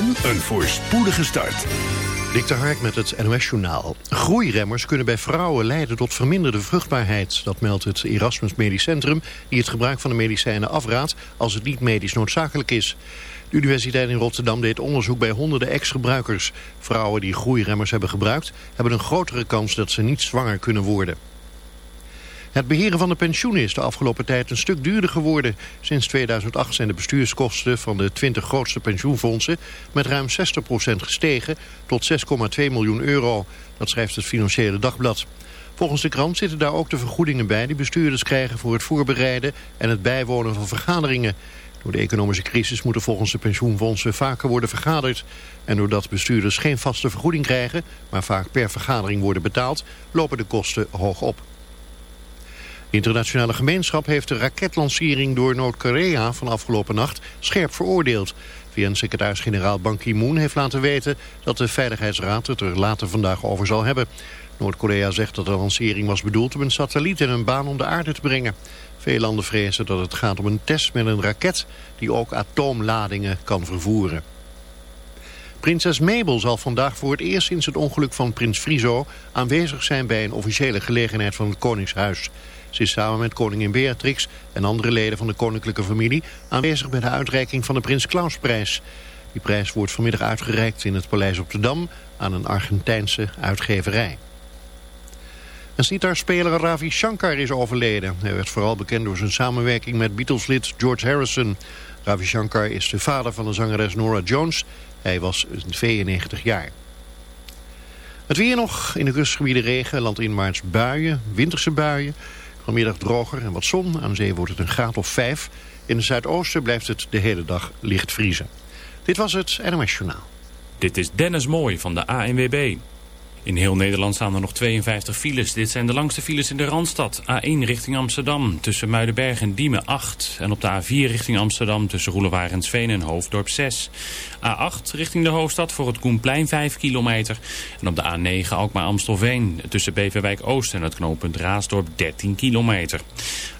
en een voorspoedige start. Dik de Hark met het NOS-journaal. Groeiremmers kunnen bij vrouwen leiden tot verminderde vruchtbaarheid. Dat meldt het Erasmus Medisch Centrum... die het gebruik van de medicijnen afraadt als het niet medisch noodzakelijk is. De Universiteit in Rotterdam deed onderzoek bij honderden ex-gebruikers. Vrouwen die groeiremmers hebben gebruikt... hebben een grotere kans dat ze niet zwanger kunnen worden. Het beheren van de pensioenen is de afgelopen tijd een stuk duurder geworden. Sinds 2008 zijn de bestuurskosten van de 20 grootste pensioenfondsen met ruim 60% gestegen tot 6,2 miljoen euro. Dat schrijft het Financiële Dagblad. Volgens de krant zitten daar ook de vergoedingen bij die bestuurders krijgen voor het voorbereiden en het bijwonen van vergaderingen. Door de economische crisis moeten volgens de pensioenfondsen vaker worden vergaderd. En doordat bestuurders geen vaste vergoeding krijgen, maar vaak per vergadering worden betaald, lopen de kosten hoog op. De internationale gemeenschap heeft de raketlancering door Noord-Korea van afgelopen nacht scherp veroordeeld. VN-secretaris-generaal Ban Ki-moon heeft laten weten dat de Veiligheidsraad het er later vandaag over zal hebben. Noord-Korea zegt dat de lancering was bedoeld om een satelliet in een baan om de aarde te brengen. Veel landen vrezen dat het gaat om een test met een raket die ook atoomladingen kan vervoeren. Prinses Mabel zal vandaag voor het eerst sinds het ongeluk van prins Friso aanwezig zijn bij een officiële gelegenheid van het Koningshuis. Ze is samen met koningin Beatrix en andere leden van de koninklijke familie aanwezig bij de uitreiking van de Prins Klausprijs. Die prijs wordt vanmiddag uitgereikt in het Paleis op de Dam aan een Argentijnse uitgeverij. En sitarspeler Ravi Shankar is overleden. Hij werd vooral bekend door zijn samenwerking met Beatles-lid George Harrison. Ravi Shankar is de vader van de zangeres Nora Jones. Hij was 92 jaar. Het weer nog. In de kustgebieden regen, landinwaarts buien, winterse buien. Vanmiddag droger en wat zon. Aan zee wordt het een graad of 5. In het zuidoosten blijft het de hele dag licht vriezen. Dit was het NOS Journaal. Dit is Dennis Mooi van de ANWB. In heel Nederland staan er nog 52 files. Dit zijn de langste files in de Randstad. A1 richting Amsterdam tussen Muidenberg en Diemen 8. En op de A4 richting Amsterdam tussen Roelewarensveen en Hoofddorp 6. A8 richting de hoofdstad voor het Koenplein 5 kilometer. En op de A9 Alkmaar-Amstelveen tussen Beverwijk Oost en het knooppunt Raasdorp 13 kilometer.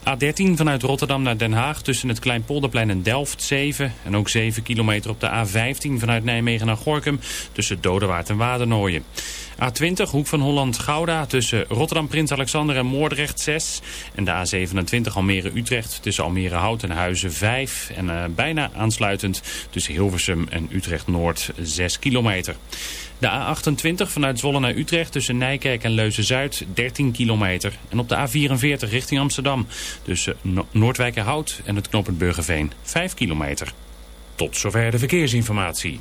A13 vanuit Rotterdam naar Den Haag tussen het Kleinpolderplein en Delft 7. En ook 7 kilometer op de A15 vanuit Nijmegen naar Gorkum tussen Dodewaard en Wadernooien. A20 Hoek van Holland-Gouda tussen Rotterdam Prins Alexander en Moordrecht 6. En de A27 Almere-Utrecht tussen Almere Hout en Huizen 5. En uh, bijna aansluitend tussen Hilversum en Utrecht-Noord 6 kilometer. De A28 vanuit Zwolle naar Utrecht tussen Nijkerk en Leuzen-Zuid 13 kilometer. En op de A44 richting Amsterdam tussen no Noordwijkerhout en het knooppunt Burgerveen 5 kilometer. Tot zover de verkeersinformatie.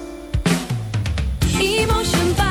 一梦寻罢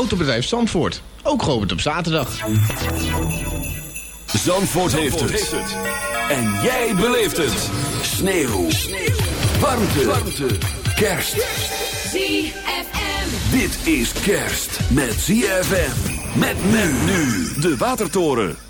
Autobedrijf Zandvoort, ook geopend op zaterdag. Zandvoort, heeft, het. En jij beleeft het. Sneeuw. Warmte. Warmte. Kerst. ZFM. Dit is kerst met ZFM. Met men nu. De Watertoren.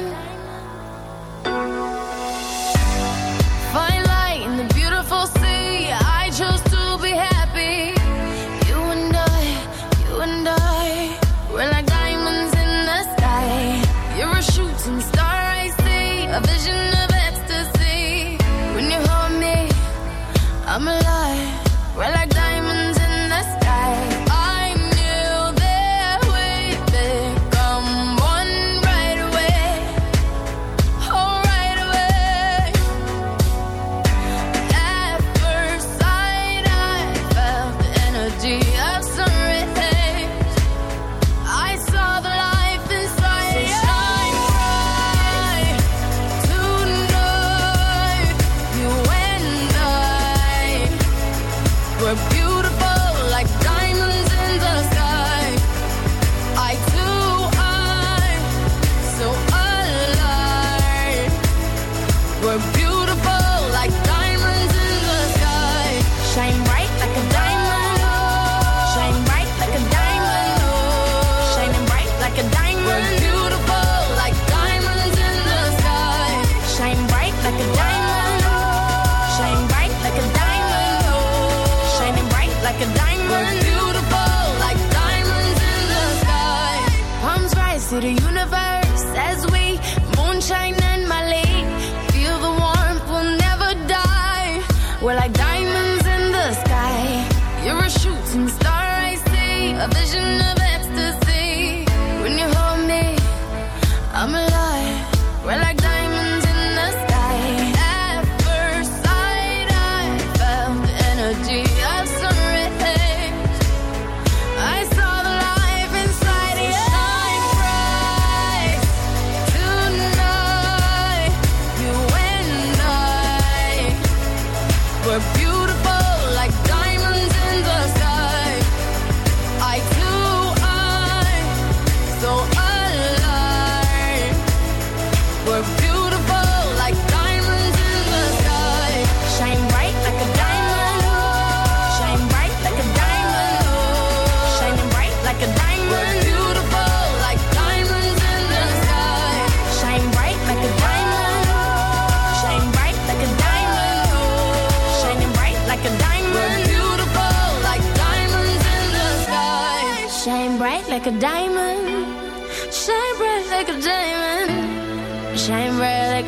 rise to the universe as we moonshine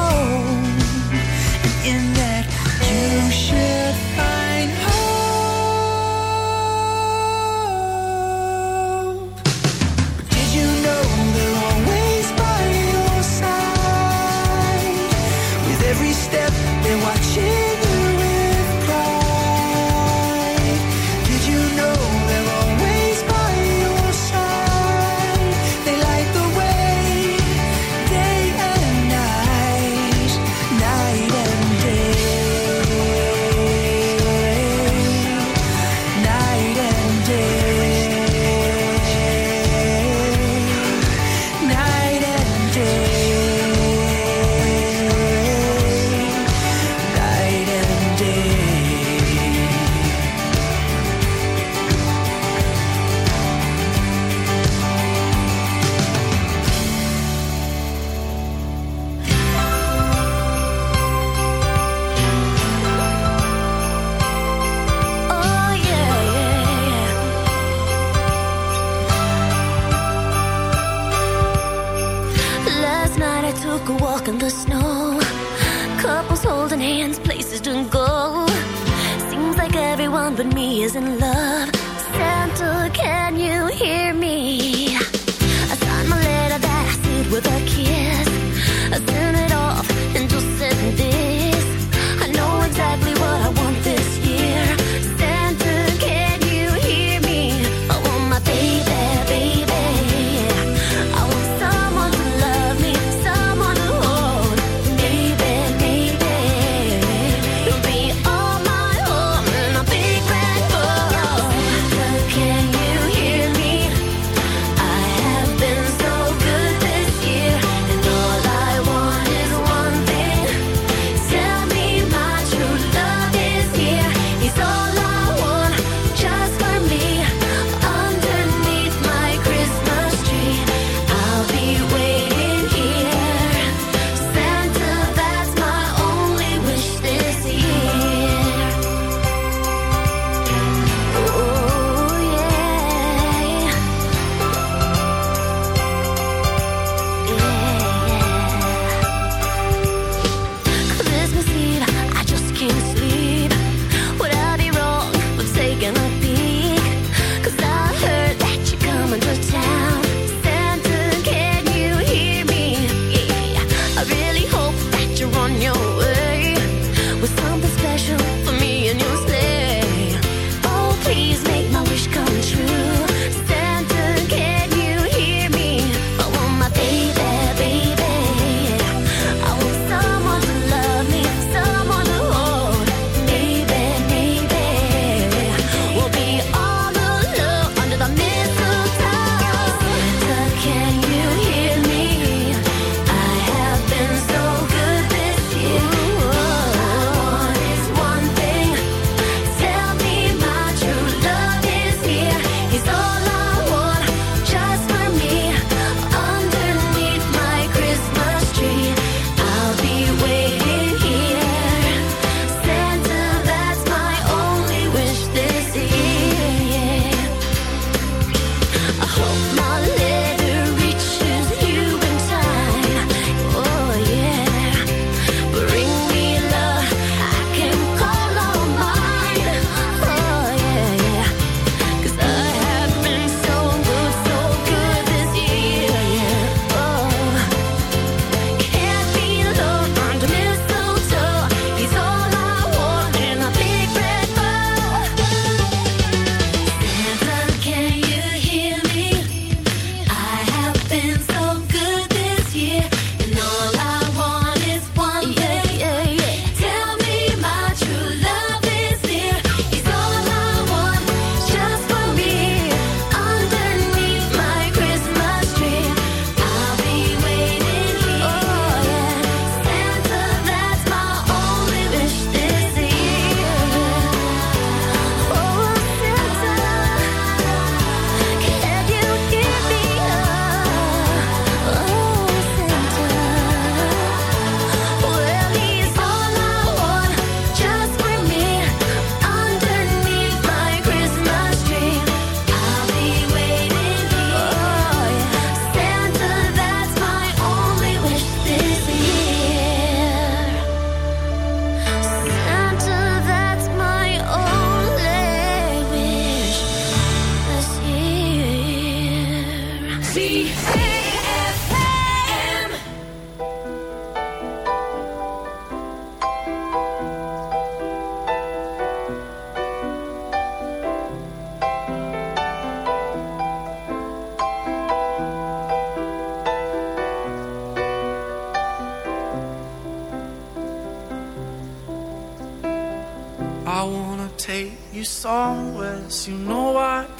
Home, and in that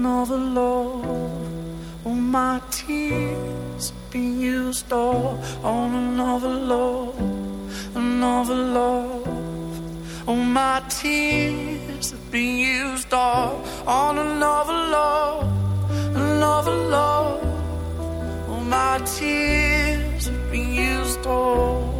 another love. All my tears been used all on another love, another love. All my tears been used all on another love, another love. All my tears been used all.